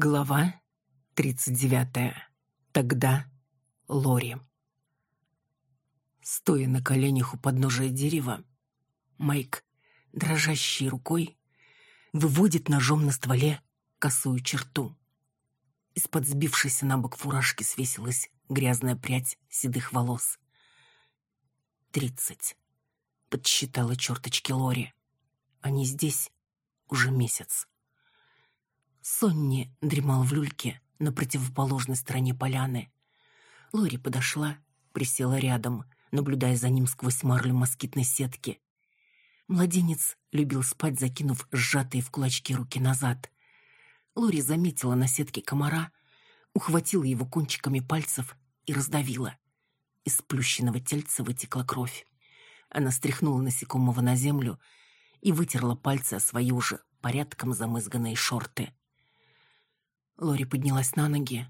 Глава 39. Тогда Лори. Стоя на коленях у подножия дерева, Майк, дрожащей рукой, выводит ножом на стволе косую черту. Из-под сбившейся на бок фуражки свесилась грязная прядь седых волос. «Тридцать», — подсчитала черточки Лори. «Они здесь уже месяц». Сонни дремал в люльке на противоположной стороне поляны. Лори подошла, присела рядом, наблюдая за ним сквозь марлю москитной сетки. Младенец любил спать, закинув сжатые в кулачки руки назад. Лори заметила на сетке комара, ухватила его кончиками пальцев и раздавила. Из сплющенного тельца вытекла кровь. Она стряхнула насекомого на землю и вытерла пальцы о свои уже порядком замызганные шорты. Лори поднялась на ноги.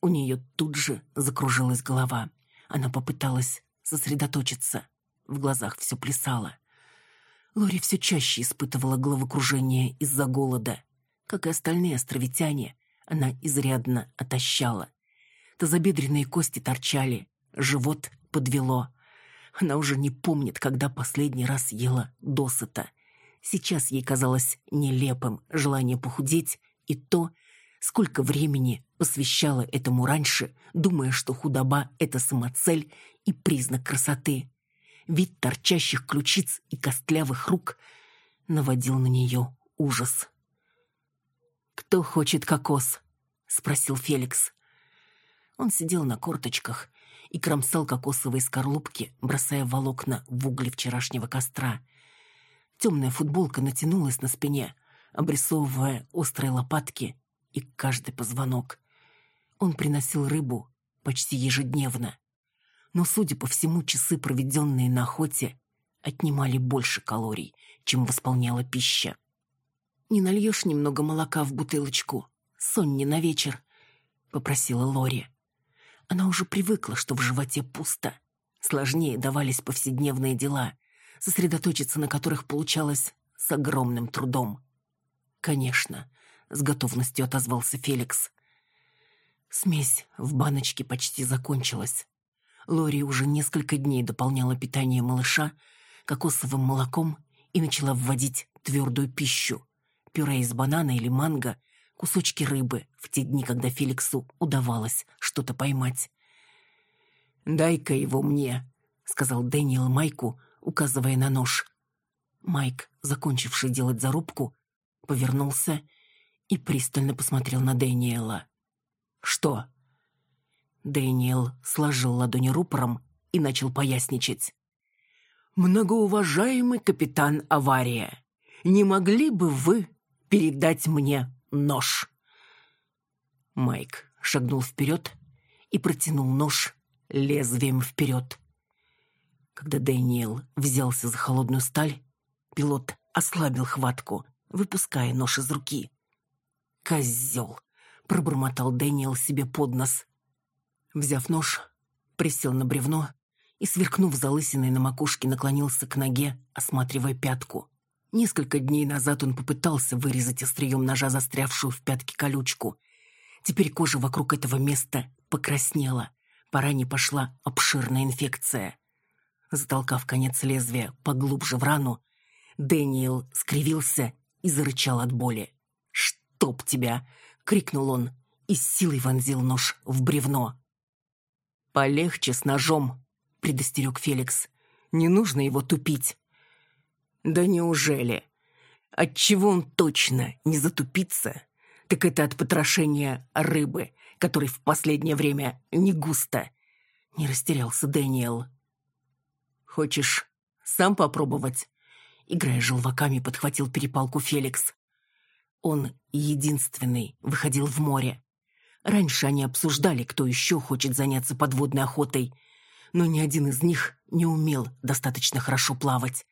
У нее тут же закружилась голова. Она попыталась сосредоточиться. В глазах все плясало. Лори все чаще испытывала головокружение из-за голода. Как и остальные островитяне, она изрядно отощала. Тазобедренные кости торчали, живот подвело. Она уже не помнит, когда последний раз ела досыта. Сейчас ей казалось нелепым желание похудеть и то, Сколько времени посвящала этому раньше, думая, что худоба — это самоцель и признак красоты. Вид торчащих ключиц и костлявых рук наводил на нее ужас. «Кто хочет кокос?» — спросил Феликс. Он сидел на корточках и кромсал кокосовые скорлупки, бросая волокна в угли вчерашнего костра. Темная футболка натянулась на спине, обрисовывая острые лопатки и каждый позвонок. Он приносил рыбу почти ежедневно. Но, судя по всему, часы, проведенные на охоте, отнимали больше калорий, чем восполняла пища. «Не нальешь немного молока в бутылочку? Сонни на вечер?» — попросила Лори. Она уже привыкла, что в животе пусто. Сложнее давались повседневные дела, сосредоточиться на которых получалось с огромным трудом. Конечно, с готовностью отозвался Феликс. Смесь в баночке почти закончилась. Лори уже несколько дней дополняла питание малыша кокосовым молоком и начала вводить твердую пищу. Пюре из банана или манго, кусочки рыбы в те дни, когда Феликсу удавалось что-то поймать. «Дай-ка его мне», — сказал Дэниел Майку, указывая на нож. Майк, закончивший делать зарубку, повернулся и пристально посмотрел на Дэниела. «Что?» Дэниел сложил ладони рупором и начал поясничать. «Многоуважаемый капитан Авария, не могли бы вы передать мне нож?» Майк шагнул вперед и протянул нож лезвием вперед. Когда Дэниел взялся за холодную сталь, пилот ослабил хватку, выпуская нож из руки. «Козел!» — пробормотал Дэниел себе под нос. Взяв нож, присел на бревно и, сверкнув залысиной на макушке, наклонился к ноге, осматривая пятку. Несколько дней назад он попытался вырезать острием ножа застрявшую в пятке колючку. Теперь кожа вокруг этого места покраснела. По ране пошла обширная инфекция. Затолкав конец лезвия поглубже в рану, Дэниел скривился и зарычал от боли чтоб тебя!» — крикнул он и с силой вонзил нож в бревно. «Полегче с ножом», — предостерег Феликс. «Не нужно его тупить». «Да неужели? Отчего он точно не затупится? Так это от потрошения рыбы, который в последнее время не густо». Не растерялся Дэниел. «Хочешь сам попробовать?» Играя желваками, подхватил перепалку Феликс. Он единственный выходил в море. Раньше они обсуждали, кто еще хочет заняться подводной охотой, но ни один из них не умел достаточно хорошо плавать.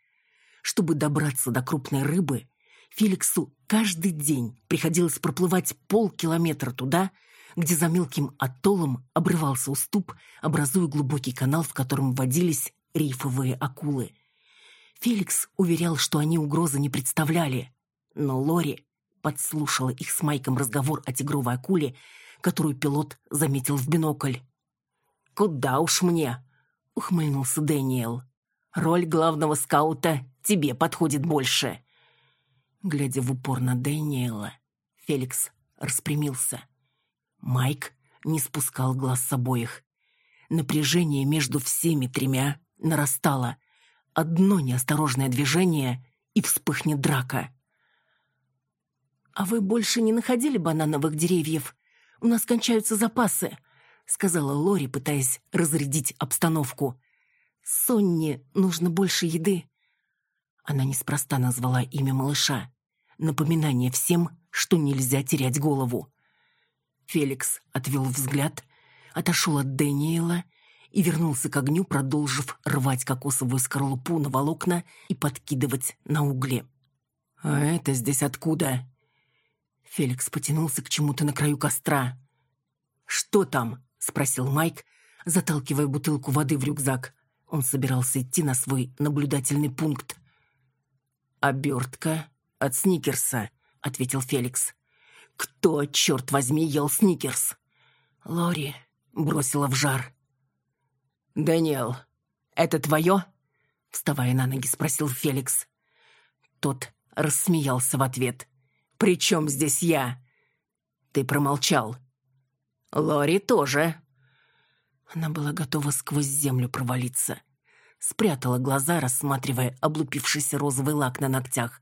Чтобы добраться до крупной рыбы, Феликсу каждый день приходилось проплывать полкилометра туда, где за мелким атоллом обрывался уступ, образуя глубокий канал, в котором водились рифовые акулы. Феликс уверял, что они угрозы не представляли, но Лори подслушала их с Майком разговор о тигровой акуле, которую пилот заметил в бинокль. «Куда уж мне?» — ухмыльнулся Дэниел. «Роль главного скаута тебе подходит больше». Глядя в упор на Дэниела, Феликс распрямился. Майк не спускал глаз с обоих. Напряжение между всеми тремя нарастало. Одно неосторожное движение, и вспыхнет драка. «А вы больше не находили банановых деревьев? У нас кончаются запасы», — сказала Лори, пытаясь разрядить обстановку. «Сонне нужно больше еды». Она неспроста назвала имя малыша. Напоминание всем, что нельзя терять голову. Феликс отвел взгляд, отошел от Дэниела и вернулся к огню, продолжив рвать кокосовую скорлупу на волокна и подкидывать на угли. «А это здесь откуда?» Феликс потянулся к чему-то на краю костра. «Что там?» — спросил Майк, заталкивая бутылку воды в рюкзак. Он собирался идти на свой наблюдательный пункт. «Обертка от Сникерса», — ответил Феликс. «Кто, черт возьми, ел Сникерс?» Лори бросила в жар. «Дэниел, это твое?» Вставая на ноги, спросил Феликс. Тот рассмеялся в ответ. «При чем здесь я?» «Ты промолчал». «Лори тоже». Она была готова сквозь землю провалиться. Спрятала глаза, рассматривая облупившийся розовый лак на ногтях.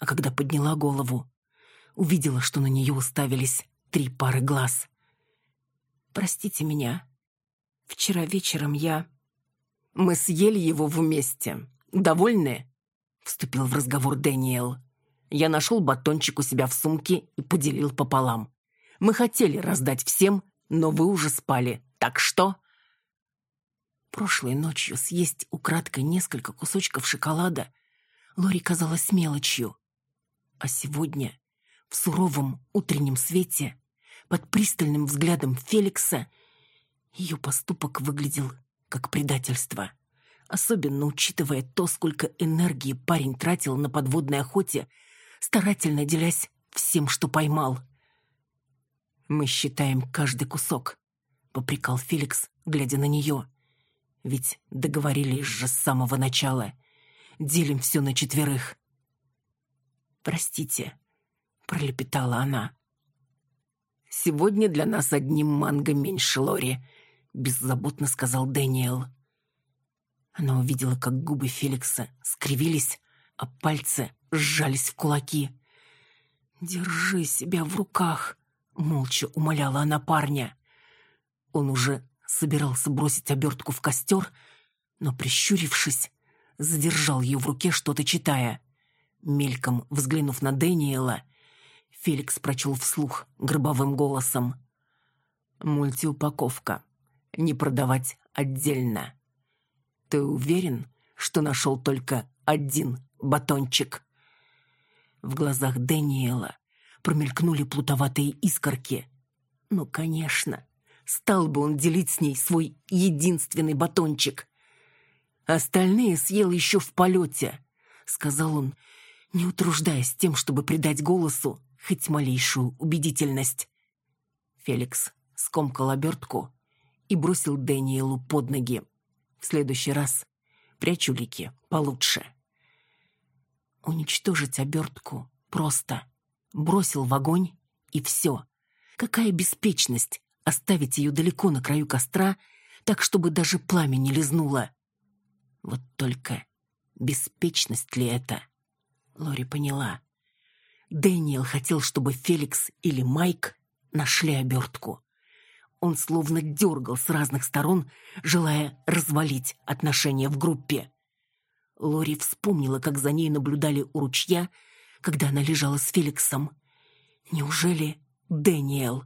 А когда подняла голову, увидела, что на нее уставились три пары глаз. «Простите меня. Вчера вечером я...» «Мы съели его вместе. Довольны?» Вступил в разговор Дэниел. Я нашел батончик у себя в сумке и поделил пополам. Мы хотели раздать всем, но вы уже спали, так что...» Прошлой ночью съесть украдкой несколько кусочков шоколада Лори казалась мелочью. А сегодня, в суровом утреннем свете, под пристальным взглядом Феликса, ее поступок выглядел как предательство. Особенно учитывая то, сколько энергии парень тратил на подводной охоте старательно делясь всем, что поймал. «Мы считаем каждый кусок», — попрекал Феликс, глядя на нее. «Ведь договорились же с самого начала. Делим все на четверых». «Простите», — пролепетала она. «Сегодня для нас одним манго меньше, Лори», — беззаботно сказал Дэниел. Она увидела, как губы Феликса скривились, а пальцы сжались в кулаки. «Держи себя в руках», — молча умоляла она парня. Он уже собирался бросить обертку в костер, но, прищурившись, задержал ее в руке, что-то читая. Мельком взглянув на Дэниела, Феликс прочел вслух гробовым голосом. «Мультиупаковка. Не продавать отдельно. Ты уверен, что нашел только один батончик?» В глазах Дэниела промелькнули плутоватые искорки. Ну, конечно, стал бы он делить с ней свой единственный батончик. Остальные съел еще в полете, сказал он, не утруждаясь тем, чтобы придать голосу хоть малейшую убедительность. Феликс скомкал обертку и бросил Дэниелу под ноги. В следующий раз прячу лики получше. Уничтожить обертку просто. Бросил в огонь, и все. Какая беспечность оставить ее далеко на краю костра, так, чтобы даже пламя не лизнуло. Вот только беспечность ли это? Лори поняла. Дэниел хотел, чтобы Феликс или Майк нашли обертку. Он словно дергал с разных сторон, желая развалить отношения в группе. Лори вспомнила, как за ней наблюдали у ручья, когда она лежала с Феликсом. Неужели Дэниел?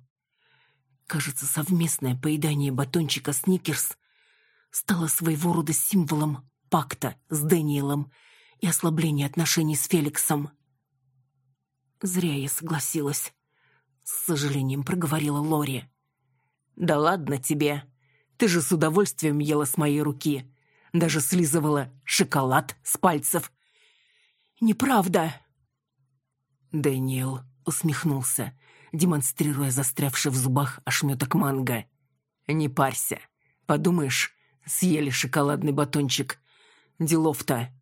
Кажется, совместное поедание батончика Сникерс стало своего рода символом пакта с Дэниелом и ослабления отношений с Феликсом. Зря я согласилась. С сожалением проговорила Лори. «Да ладно тебе. Ты же с удовольствием ела с моей руки даже слизывала шоколад с пальцев. «Неправда!» Дэниел усмехнулся, демонстрируя застрявший в зубах ошметок манго. «Не парься. Подумаешь, съели шоколадный батончик. Делов-то».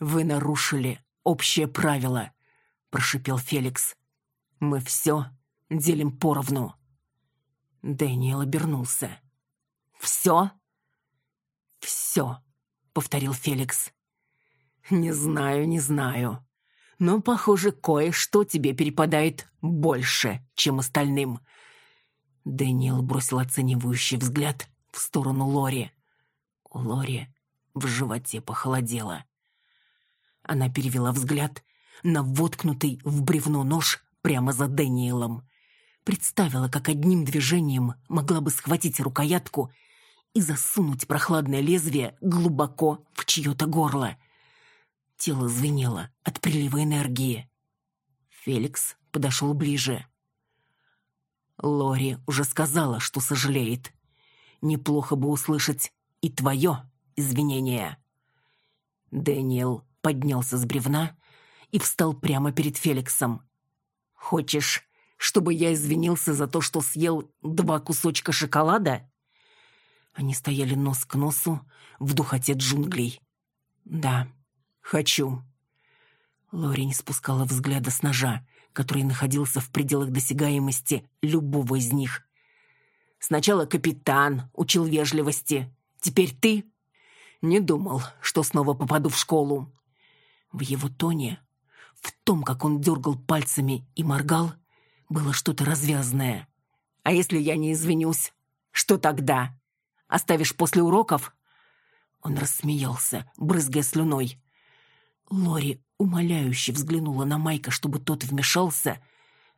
«Вы нарушили общее правило», — прошипел Феликс. «Мы все делим поровну». Дэниел обернулся. «Все?» «Все», — повторил Феликс. «Не знаю, не знаю. Но, похоже, кое-что тебе перепадает больше, чем остальным». Дэниел бросил оценивающий взгляд в сторону Лори. У Лори в животе похолодело. Она перевела взгляд на воткнутый в бревно нож прямо за Дэниелом. Представила, как одним движением могла бы схватить рукоятку и засунуть прохладное лезвие глубоко в чье-то горло. Тело звенело от прилива энергии. Феликс подошел ближе. Лори уже сказала, что сожалеет. Неплохо бы услышать и твое извинение. Дэниел поднялся с бревна и встал прямо перед Феликсом. «Хочешь, чтобы я извинился за то, что съел два кусочка шоколада?» Они стояли нос к носу в духоте джунглей. «Да, хочу». Лори не спускала взгляда с ножа, который находился в пределах досягаемости любого из них. «Сначала капитан учил вежливости. Теперь ты?» «Не думал, что снова попаду в школу». В его тоне, в том, как он дергал пальцами и моргал, было что-то развязное. «А если я не извинюсь, что тогда?» Оставишь после уроков?» Он рассмеялся, брызгая слюной. Лори умоляюще взглянула на Майка, чтобы тот вмешался,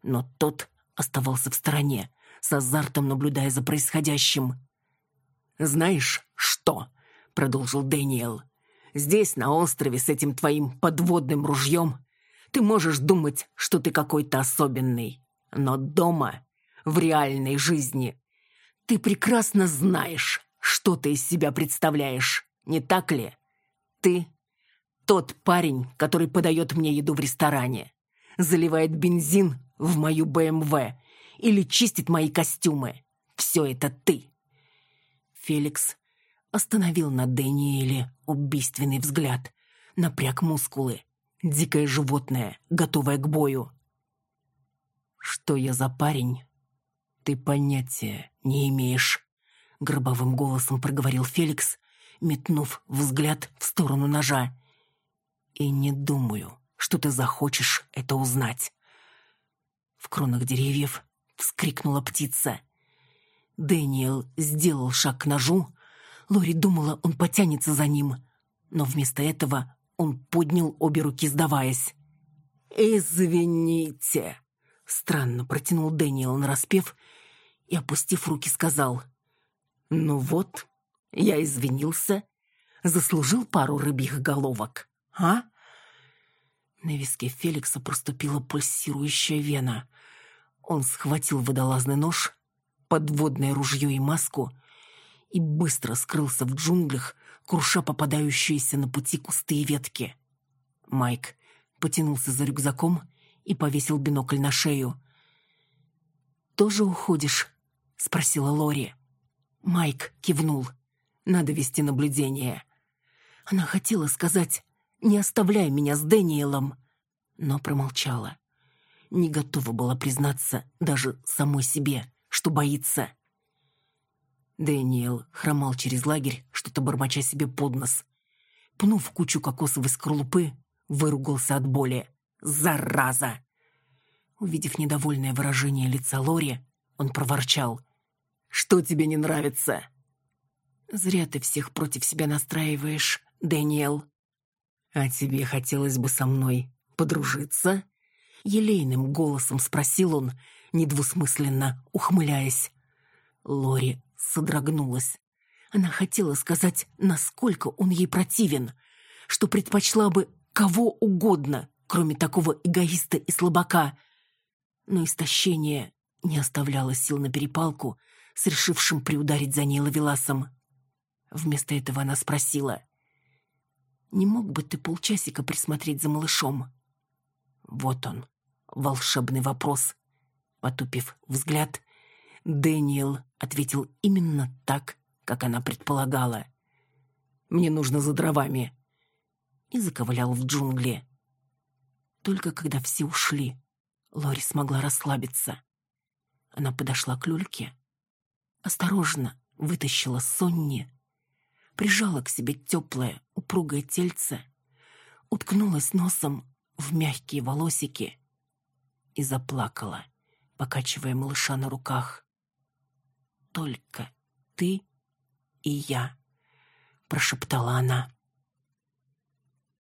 но тот оставался в стороне, с азартом наблюдая за происходящим. «Знаешь, что?» — продолжил Дэниел. «Здесь, на острове, с этим твоим подводным ружьем, ты можешь думать, что ты какой-то особенный. Но дома, в реальной жизни, ты прекрасно знаешь, что ты из себя представляешь, не так ли? Ты тот парень, который подает мне еду в ресторане, заливает бензин в мою БМВ или чистит мои костюмы. Все это ты. Феликс остановил на Дэниеле убийственный взгляд, напряг мускулы. Дикое животное, готовое к бою. Что я за парень? «Ты понятия не имеешь», — гробовым голосом проговорил Феликс, метнув взгляд в сторону ножа. «И не думаю, что ты захочешь это узнать». В кронах деревьев вскрикнула птица. Дэниел сделал шаг к ножу. Лори думала, он потянется за ним, но вместо этого он поднял обе руки, сдаваясь. «Извините», — странно протянул Дэниел нараспев и, опустив руки, сказал. «Ну вот, я извинился, заслужил пару рыбьих головок, а?» На виске Феликса проступила пульсирующая вена. Он схватил водолазный нож, подводное ружье и маску и быстро скрылся в джунглях, круша попадающиеся на пути кусты и ветки. Майк потянулся за рюкзаком и повесил бинокль на шею. «Тоже уходишь?» — спросила Лори. Майк кивнул. «Надо вести наблюдение». Она хотела сказать «не оставляй меня с Дэниелом», но промолчала. Не готова была признаться даже самой себе, что боится. Дэниел хромал через лагерь, что-то бормоча себе под нос. Пнув кучу кокосовой скорлупы, выругался от боли. «Зараза!» Увидев недовольное выражение лица Лори, он проворчал — что тебе не нравится?» «Зря ты всех против себя настраиваешь, Дэниел». «А тебе хотелось бы со мной подружиться?» Елейным голосом спросил он, недвусмысленно ухмыляясь. Лори содрогнулась. Она хотела сказать, насколько он ей противен, что предпочла бы кого угодно, кроме такого эгоиста и слабака. Но истощение не оставляло сил на перепалку, с решившим приударить за ней ловеласом. Вместо этого она спросила. «Не мог бы ты полчасика присмотреть за малышом?» Вот он, волшебный вопрос. Потупив взгляд, Дэниел ответил именно так, как она предполагала. «Мне нужно за дровами». И заковылял в джунгли. Только когда все ушли, Лори смогла расслабиться. Она подошла к люльке, осторожно вытащила Сонни, прижала к себе теплое, упругое тельце, уткнулась носом в мягкие волосики и заплакала, покачивая малыша на руках. «Только ты и я», — прошептала она.